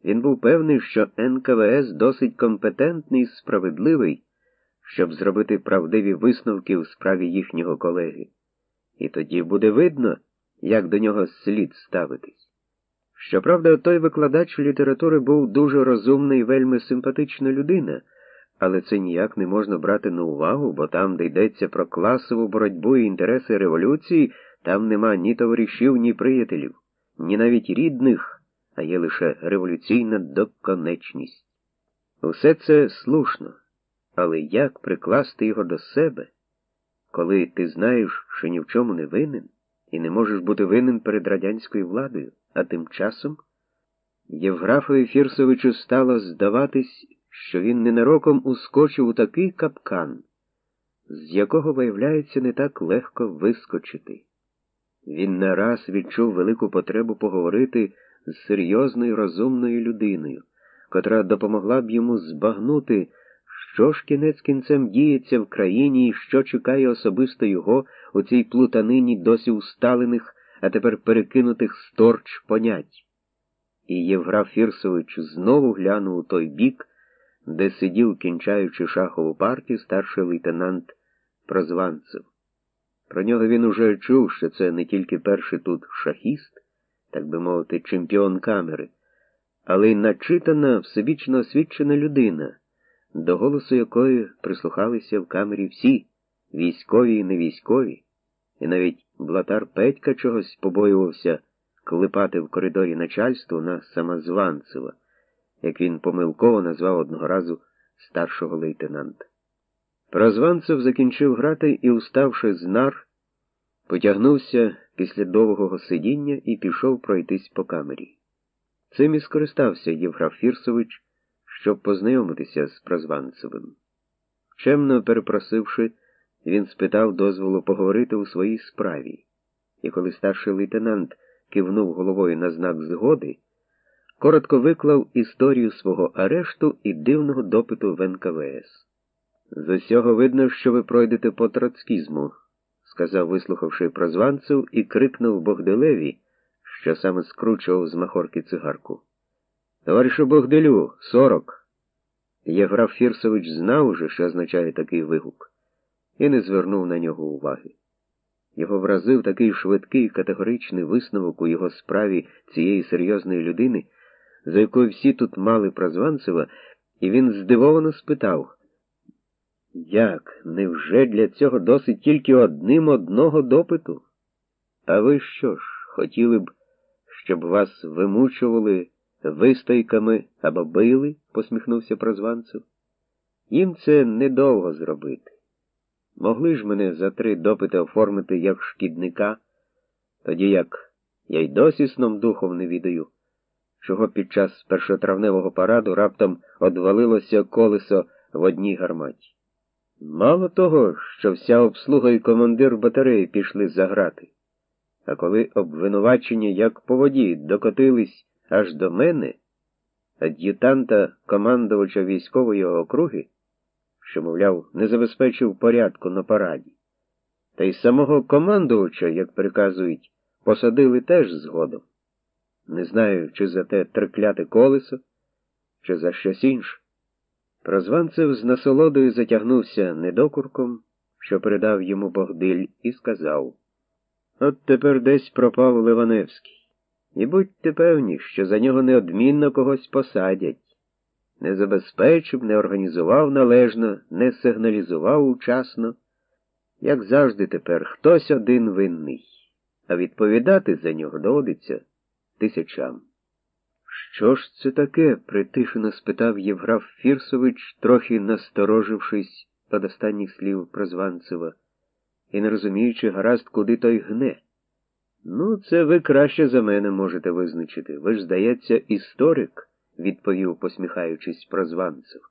Він був певний, що НКВС досить компетентний і справедливий, щоб зробити правдиві висновки в справі їхнього колеги. І тоді буде видно, як до нього слід ставитись. Щоправда, той викладач літератури був дуже розумна і вельми симпатична людина, але це ніяк не можна брати на увагу, бо там, де йдеться про класову боротьбу і інтереси революції, там нема ні товаришів, ні приятелів, ні навіть рідних, а є лише революційна доконечність. Усе це слушно, але як прикласти його до себе, коли ти знаєш, що ні в чому не винен, і не можеш бути винен перед радянською владою? А тим часом Євграфові Фірсовичу стало здаватись, що він ненароком ускочив у такий капкан, з якого, виявляється, не так легко вискочити. Він не раз відчув велику потребу поговорити з серйозною розумною людиною, котра допомогла б йому збагнути, що ж кінець кінцем діється в країні і що чекає особисто його у цій плутанині досі усталених а тепер перекинутих сторч понять. І Євграф Фірсович знову глянув у той бік, де сидів, кінчаючи шахову партію, старший лейтенант Прозванцев. Про нього він уже чув, що це не тільки перший тут шахіст, так би мовити, чемпіон камери, але й начитана, всебічно освічена людина, до голосу якої прислухалися в камері всі, військові і невійськові, і навіть Блатар Петька чогось побоювався клепати в коридорі начальству на Самозванцева, як він помилково назвав одного разу старшого лейтенанта. Прозванцев закінчив грати і, уставши з нар, потягнувся після довгого сидіння і пішов пройтись по камері. Цим і скористався Євграф Фірсович, щоб познайомитися з Прозванцевим. Чемно перепросивши, він спитав дозволу поговорити у своїй справі, і коли старший лейтенант кивнув головою на знак згоди, коротко виклав історію свого арешту і дивного допиту в НКВС. З усього видно, що ви пройдете по троцкізму, сказав, вислухавши прозванцев, і крикнув Богделеві, що саме скручував з махорки цигарку. Товаришу Богделю, сорок. Євграф Фірсович знав уже, що означає такий вигук, і не звернув на нього уваги. Його вразив такий швидкий категоричний висновок у його справі цієї серйозної людини, за якою всі тут мали прозванцева, і він здивовано спитав Як? Невже для цього досить тільки одним одного допиту? А ви що ж, хотіли б, щоб вас вимучували вистойками або били? посміхнувся прозванцев. Їм це недовго зробити. Могли ж мене за три допити оформити як шкідника, тоді як я й досі сном духом не відаю, чого під час першотравневого параду раптом одвалилося колесо в одній гарматі. Мало того, що вся обслуга і командир батареї пішли заграти, а коли обвинувачення, як по воді, докотились аж до мене, ад'ютанта командувача військової округи, що, мовляв, не забезпечив порядку на параді. Та й самого командувача, як приказують, посадили теж згодом. Не знаю, чи за те трикляте колесо, чи за щось інше. Прозванцев з насолодою затягнувся недокурком, що передав йому Богдиль, і сказав От тепер десь пропав Ливаневський. І будьте певні, що за нього неодмінно когось посадять не забезпечив, не організував належно, не сигналізував учасно. Як завжди тепер, хтось один винний, а відповідати за нього доводиться тисячам. Що ж це таке? притишено спитав Євграф Фірсович, трохи насторожившись від останніх слів Прозванцева і не розуміючи гаразд, куди той гне. Ну, це ви краще за мене можете визначити. Ви ж, здається, історик відповів, посміхаючись прозванцев.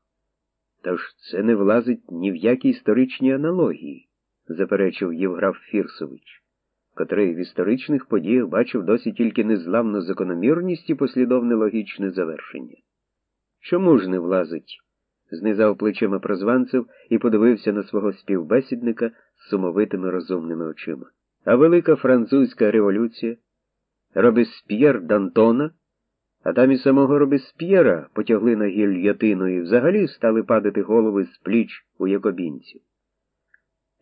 Та ж це не влазить ні в які історичні аналогії, заперечив Євграф Фірсович, котрий в історичних подіях бачив досі тільки незламну закономірність і послідовне логічне завершення. Чому ж не влазить? знизав плечима прозванцев і подивився на свого співбесідника з сумовитими розумними очима. А велика французька революція, Робесп'єр Д'Антона, а там і самого Робесп'єра потягли на гільйотину і взагалі стали падати голови з пліч у якобінців.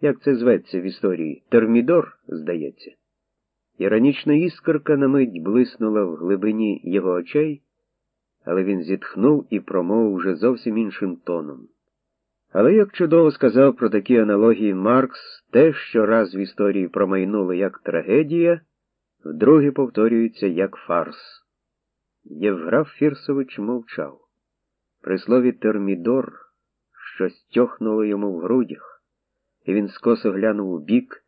Як це зветься в історії? Термідор, здається. Іронічна іскорка на мить блиснула в глибині його очей, але він зітхнув і промовив вже зовсім іншим тоном. Але як чудово сказав про такі аналогії Маркс, те, що раз в історії промайнуло як трагедія, вдруге повторюється як фарс. Євграф Фірсович мовчав. При слові термідор щось тьохнуло йому в грудях, і він скосо глянув у бік,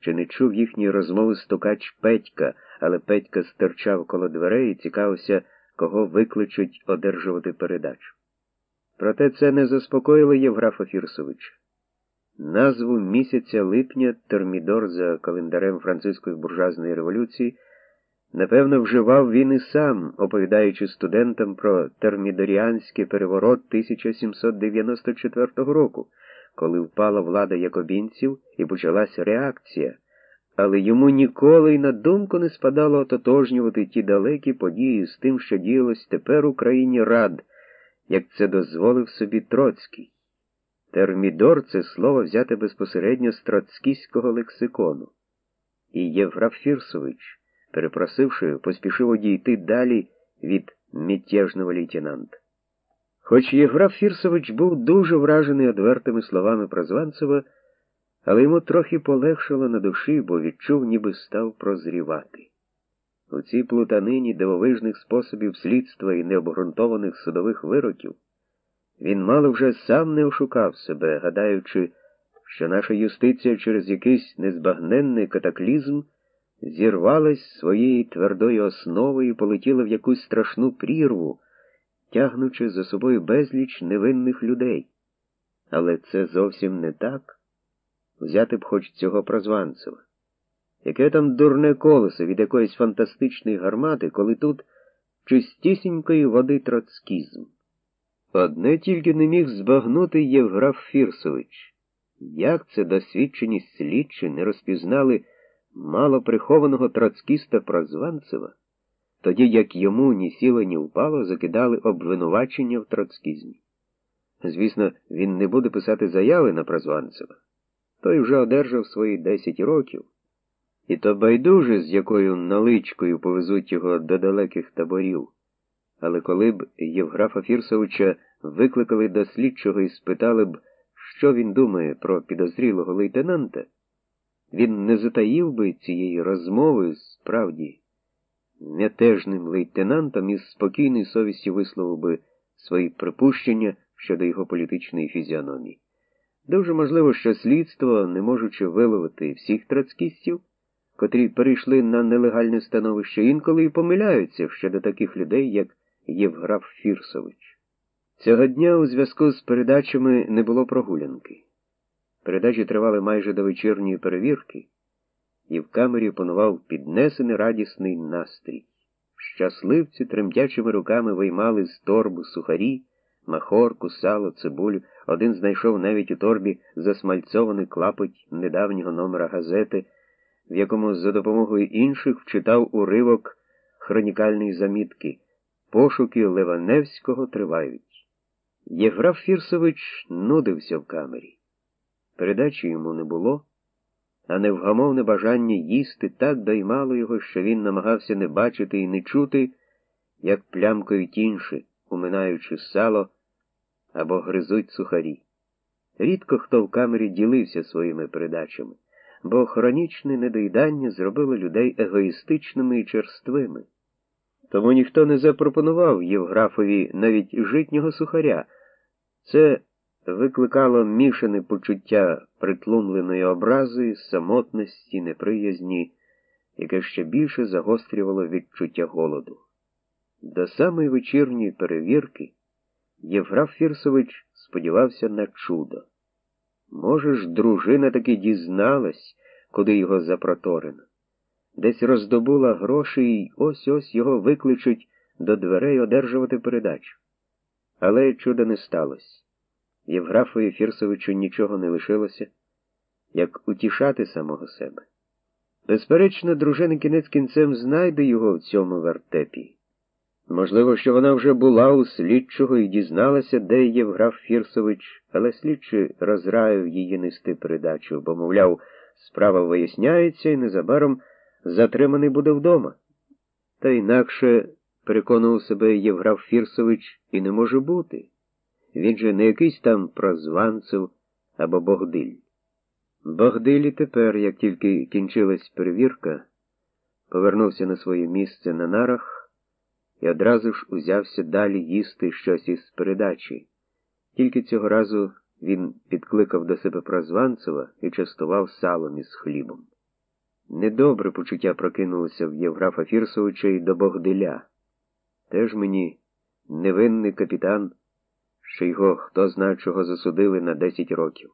чи не чув їхньої розмови стукач Петька, але Петька стирчав коло дверей і цікавився, кого викличуть одержувати передачу. Проте це не заспокоїло Євграфа Фірсовича. Назву місяця липня термідор за календарем французької буржуазної революції. Напевно, вживав він і сам, оповідаючи студентам про термідоріанський переворот 1794 року, коли впала влада якобінців і почалася реакція, але йому ніколи й на думку не спадало ототожнювати ті далекі події з тим, що діялось тепер у країні рад, як це дозволив собі Троцький. Термідор це слово взяте безпосередньо з троцкійського лексикону. І Євграф Фірсович перепросивши, поспішив одійти далі від мятежного лейтенанта. Хоч Євграф Фірсович був дуже вражений одвертими словами Прозванцева, але йому трохи полегшило на душі, бо відчув, ніби став прозрівати. У цій плутанині дивовижних способів слідства і необґрунтованих судових вироків він мало вже сам не ошукав себе, гадаючи, що наша юстиція через якийсь незбагненний катаклізм зірвалась своєї твердої основи і полетіла в якусь страшну прірву, тягнучи за собою безліч невинних людей. Але це зовсім не так. Взяти б хоч цього прозванцева. Яке там дурне колесо від якоїсь фантастичної гармати, коли тут чистісінької води троцкізм. Одне тільки не міг збагнути Євграф Фірсович. Як це досвідчені слідчі не розпізнали мало прихованого троцкіста Прозванцева, тоді як йому ні сіло, ні впало закидали обвинувачення в троцкізмі. Звісно, він не буде писати заяви на Прозванцева. Той вже одержав свої 10 років, і то байдуже, з якою наличкою повезуть його до далеких таборів. Але коли б Євграфа Фірсовича викликали до слідчого і спитали б, що він думає про підозрілого лейтенанта, він не затаїв би цієї розмови справді нетежним лейтенантом і з спокійною совістю висловив би свої припущення щодо його політичної фізіономії. Дуже можливо, що слідство, не можучи виловити всіх троцкістів, котрі перейшли на нелегальне становище, інколи і помиляються щодо таких людей, як Євграф Фірсович. Цього дня у зв'язку з передачами не було прогулянки. Передачі тривали майже до вечірньої перевірки, і в камері панував піднесений радісний настрій. Щасливці тремтячими руками виймали з торбу сухарі, махорку, сало, цибулю. Один знайшов навіть у торбі засмальцований клапоть недавнього номера газети, в якому за допомогою інших вчитав уривок хронікальної замітки. Пошуки Ливаневського тривають. Євграф Фірсович нудився в камері. Передачі йому не було, а невгамовне бажання їсти так доймало його, що він намагався не бачити і не чути, як плямкають інші, уминаючи сало або гризуть сухарі. Рідко хто в камері ділився своїми передачами, бо хронічне недоїдання зробило людей егоїстичними і черствими. Тому ніхто не запропонував Євграфові навіть житнього сухаря. Це викликало мішане почуття притлумленої образи, самотності, неприязні, яке ще більше загострювало відчуття голоду. До самої вечірньої перевірки Євграф Фірсович сподівався на чудо. Може ж, дружина таки дізналась, куди його запроторено. Десь роздобула гроші і ось ось його викличуть до дверей одержувати передачу. Але чуда не сталося. Євграфові Фірсовичу нічого не лишилося, як утішати самого себе. Безперечно, дружина кінець кінцем знайде його в цьому вертепі. Можливо, що вона вже була у слідчого і дізналася, де Євграф Фірсович, але слідчий розраїв її нести передачу, бо, мовляв, справа виясняється і незабаром затриманий буде вдома. Та інакше, переконував себе Євграф Фірсович, і не може бути. Він же не якийсь там прозванцев або Богдиль. Богдилі тепер, як тільки кінчилась перевірка, повернувся на своє місце на нарах і одразу ж узявся далі їсти щось із передачі. Тільки цього разу він підкликав до себе прозванцева і частував салом із хлібом. Недобре почуття прокинулося в Євграфа Фірсовича і до Богдиля. Теж мені невинний капітан що його хто зна чого засудили на 10 років.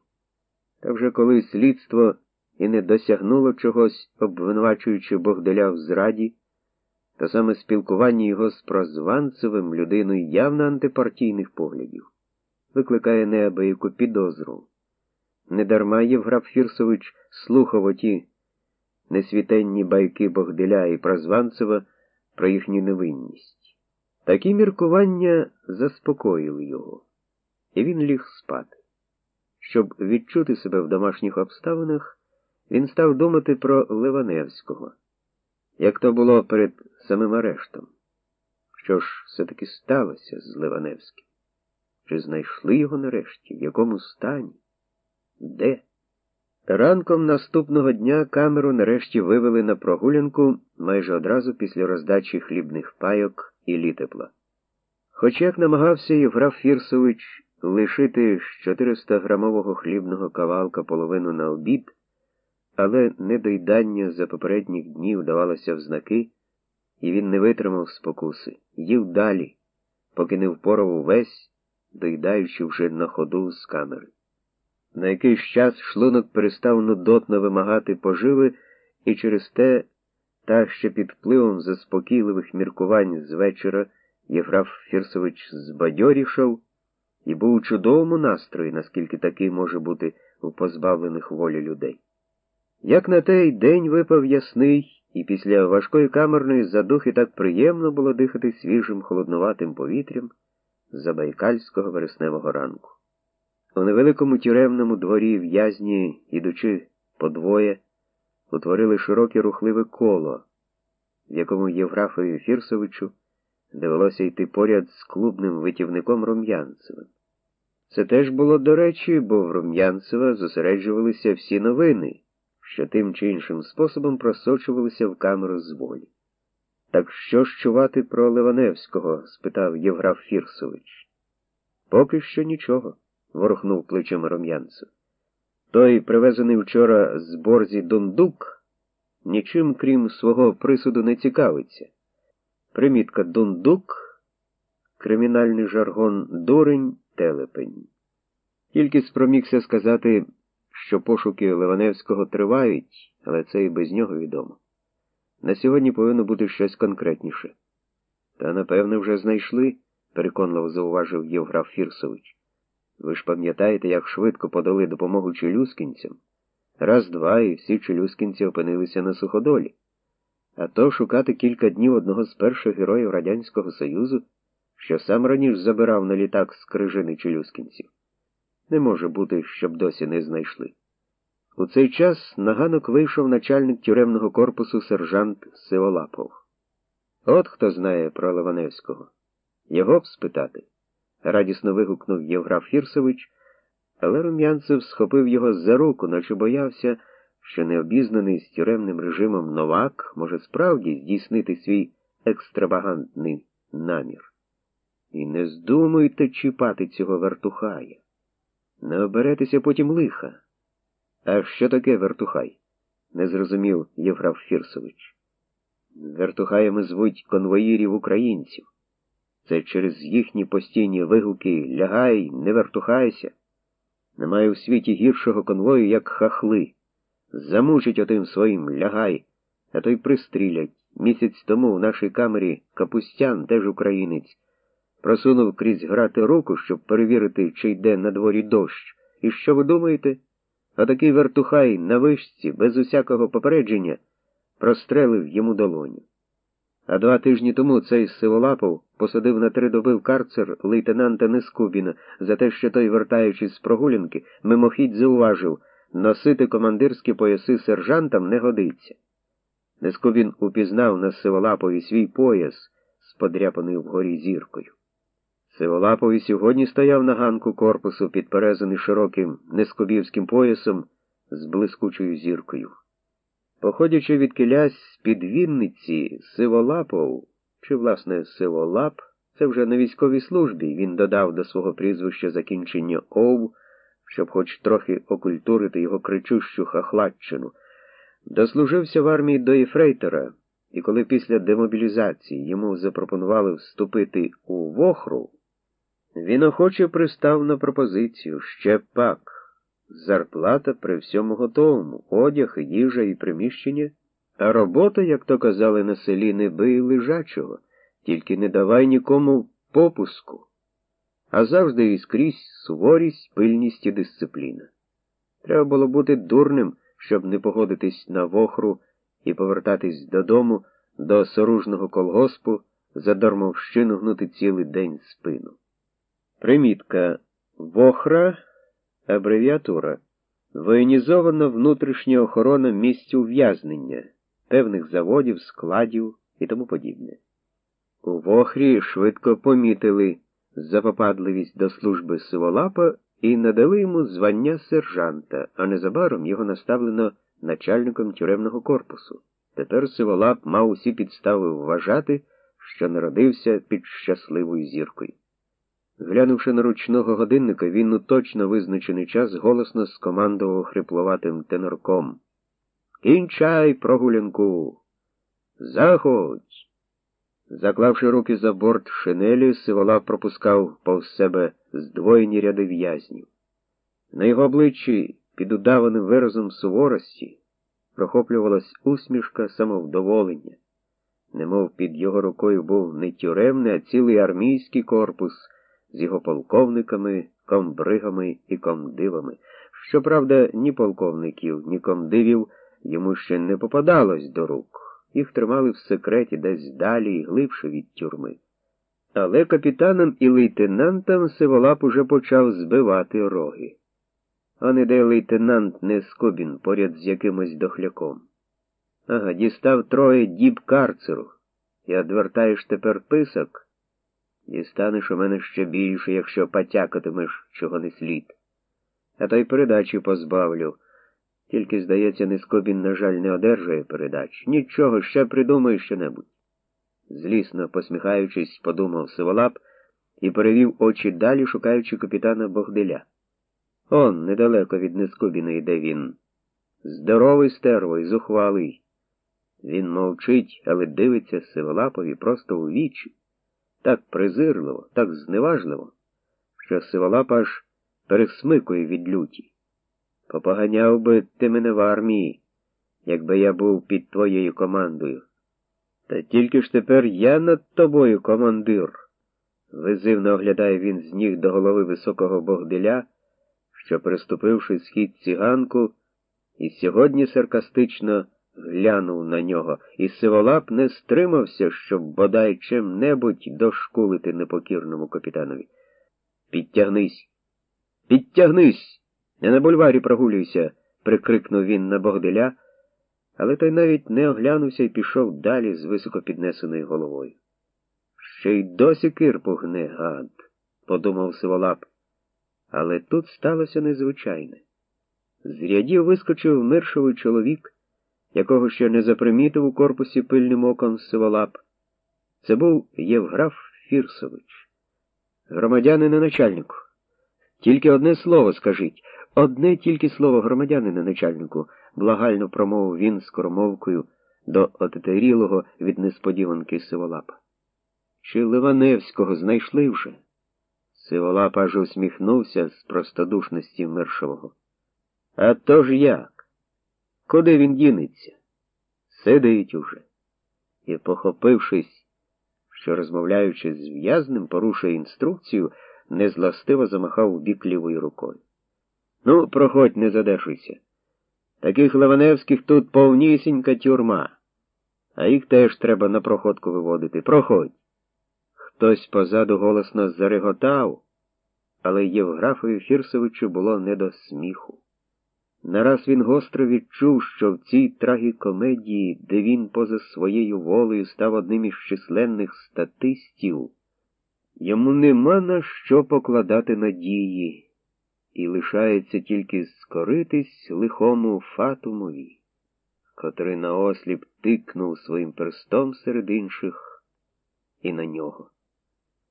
Та вже коли слідство і не досягнуло чогось, обвинувачуючи Богдаля в зраді, то саме спілкування його з прозванцевим людиною явно антипартійних поглядів, викликає неабияку підозру. Недарма Євграф Фірсович слухав оті несвітенні байки Богделя і Прозванцева про їхню невинність. Такі міркування заспокоїли його, і він ліг спати. Щоб відчути себе в домашніх обставинах, він став думати про Ливаневського, як то було перед самим арештом. Що ж все-таки сталося з Ливаневським? Чи знайшли його нарешті? В якому стані? Де? Ранком наступного дня камеру нарешті вивели на прогулянку майже одразу після роздачі хлібних пайок і літепла. Хоч як намагався Євграф Фірсович лишити з 400-грамового хлібного кавалка половину на обід, але недоїдання за попередніх днів давалося в знаки, і він не витримав спокуси, їв далі, поки не впорав увесь, доїдаючи вже на ходу з камери. На якийсь час шлунок перестав нудотно вимагати поживи і через те, та ще під впливом заспокійливих міркувань з вечора Євграф Фірсович збадьорішав і був у чудовому настрої, наскільки такий може бути у позбавлених волі людей. Як на той день випав ясний, і після важкої камерної задухи так приємно було дихати свіжим холоднуватим повітрям забайкальського вересневого ранку. У невеликому тюремному дворі в'язні, ідучи подвоє, утворили широке рухливе коло, в якому Євграфові Фірсовичу довелося йти поряд з клубним витівником Рум'янцевим. Це теж було до речі, бо в Рум'янцева зосереджувалися всі новини, що тим чи іншим способом просочувалися в камеру з волі. Так що ж чувати про Ливаневського? спитав Євграф Фірсович. Поки що нічого, ворухнув плечем Рум'янцев. Той, привезений вчора з борзі Дундук, нічим крім свого присуду не цікавиться. Примітка Дундук, кримінальний жаргон дурень, телепень. Тільки спромігся сказати, що пошуки Ливаневського тривають, але це і без нього відомо. На сьогодні повинно бути щось конкретніше. Та, напевне, вже знайшли, переконливо зауважив Євграф Фірсович. Ви ж пам'ятаєте, як швидко подали допомогу челюскінцям? Раз, два, і всі челюскінці опинилися на суходолі. А то шукати кілька днів одного з перших героїв Радянського Союзу, що сам раніше забирав на літак з крижини челюскінців. Не може бути, щоб досі не знайшли. У цей час на ганок вийшов начальник тюремного корпусу сержант Сиволапов. От хто знає про Ливаневського. Його б спитати. Радісно вигукнув Євграф Фірсович, але Рум'янцев схопив його за руку, наче боявся, що необізнаний з тюремним режимом новак може справді здійснити свій екстравагантний намір. І не здумуйте чіпати цього вертухая. Не оберетеся потім лиха. А що таке вертухай? не зрозумів Євграф Фірсович. Вертухаями звуть конвоїрів українців. Це через їхні постійні вигуки лягай, не вертухайся. Немає у світі гіршого конвою, як хахли. Замучить отим своїм лягай, а то й пристрілять. Місяць тому в нашій камері Капустян, теж українець, просунув крізь грати руку, щоб перевірити, чи йде на дворі дощ. І що ви думаєте? А такий вертухай на вишці, без усякого попередження, прострелив йому долоню. А два тижні тому цей Сиволапов посадив на три доби в карцер лейтенанта Нескубіна за те, що той, вертаючись з прогулянки, мимохідь зауважив, носити командирські пояси сержантам не годиться. Нескубін упізнав на Сиволапові свій пояс з подряпаною вгорі зіркою. Сиволапов і сьогодні стояв на ганку корпусу, підперезаний широким нескобівським поясом з блискучою зіркою. Походячи від килясь з-під Вінниці, Сиволапов, чи, власне, Сиволап, це вже на військовій службі, він додав до свого прізвища закінчення Ов, щоб хоч трохи окультурити його кричущу хахлатчину, дослужився в армії до ефрейтора, і коли після демобілізації йому запропонували вступити у Вохру, він охоче пристав на пропозицію ще пак. Зарплата при всьому готовому, одяг, їжа і приміщення, а робота, як то казали на селі, не бий лежачого, тільки не давай нікому попуску, а завжди і скрізь суворість, пильність і дисципліна. Треба було бути дурним, щоб не погодитись на вохру і повертатись додому, до соружного колгоспу, за дармовщину гнути цілий день спину. Примітка Вохра абревіатура. Воєнізована внутрішня охорона місць ув'язнення, певних заводів, складів і тому подібне. У Вохрі швидко помітили запопадливість до служби Сиволапа і надали йому звання сержанта, а незабаром його наставлено начальником тюремного корпусу. Тепер Сиволап мав усі підстави вважати, що народився під щасливою зіркою. Глянувши на ручного годинника, він у точно визначений час голосно скомандував хрипловатим тенорком. Кінчай прогулянку. Заходь. Заклавши руки за борт шинелі, Сиволап пропускав повз себе здвоєні ряди в'язнів. На його обличчі, під удаваним виразом суворості, прохоплювалась усмішка самовдоволення, немов під його рукою був не тюремний, а цілий армійський корпус з його полковниками, комбригами і комдивами. Щоправда, ні полковників, ні комдивів йому ще не попадалось до рук. Їх тримали в секреті десь далі і глибше від тюрми. Але капітанам і лейтенантам Сиволап уже почав збивати роги. А не де лейтенант Нескобін поряд з якимось дохляком. Ага, дістав троє діб карцеру. І одвертаєш тепер писок, дістанеш у мене ще більше, якщо потякатимеш, чого не слід. А то й передачі позбавлю. Тільки, здається, Нескобін, на жаль, не одержує передач. Нічого, ще придумай що-небудь. Злісно посміхаючись, подумав Сиволап і перевів очі далі, шукаючи капітана Богделя. Он, недалеко від Нескобіна йде він. Здоровий стервой, зухвалий. Він мовчить, але дивиться Сиволапові просто у вічі, так презирливо, так зневажливо, що Сиволап аж пересмикує від люті. Попоганяв би ти мене в армії, якби я був під твоєю командою. Та тільки ж тепер я над тобою, командир. Визивно оглядає він з ніг до голови високого богделя, що, приступивши схід циганку, і сьогодні саркастично глянув на нього, і сиволап не стримався, щоб бодай чим-небудь дошкулити непокірному капітанові. Підтягнись, підтягнись, не на бульварі прогулюйся, прикрикнув він на Богделя, але той навіть не оглянувся і пішов далі з високо піднесеною головою. Ще й досі кирпу гне, гад, подумав Сиволап. Але тут сталося незвичайне. З рядів вискочив миршовий чоловік, якого ще не запримітив у корпусі пильним оком Сиволап. Це був Євграф Фірсович. Громадянин начальнику. Тільки одне слово скажіть, одне тільки слово громадянина начальнику, благально промовив він скоромовкою до отетерілого від несподіванки Сиволапа. Чи Ливаневського знайшли вже? Сиволап аж усміхнувся з простодушності Миршового. А то ж як? Куди він дінеться? Сидить уже. І, похопившись, що, розмовляючи з в'язним, порушує інструкцію, незластиво замахав у бік лівою рукою. Ну, проходь, не задержуйся. Таких Ливаневських тут повнісінька тюрма, а їх теж треба на проходку виводити. Проходь. Хтось позаду голосно зареготав, але Євграфові Фірсовичу було не до сміху. Нараз він гостро відчув, що в цій трагікомедії, де він поза своєю волею став одним із численних статистів, йому нема на що покладати надії, і лишається тільки скоритись лихому Фатумові, котрий наосліп тикнув своїм перстом серед інших і на нього.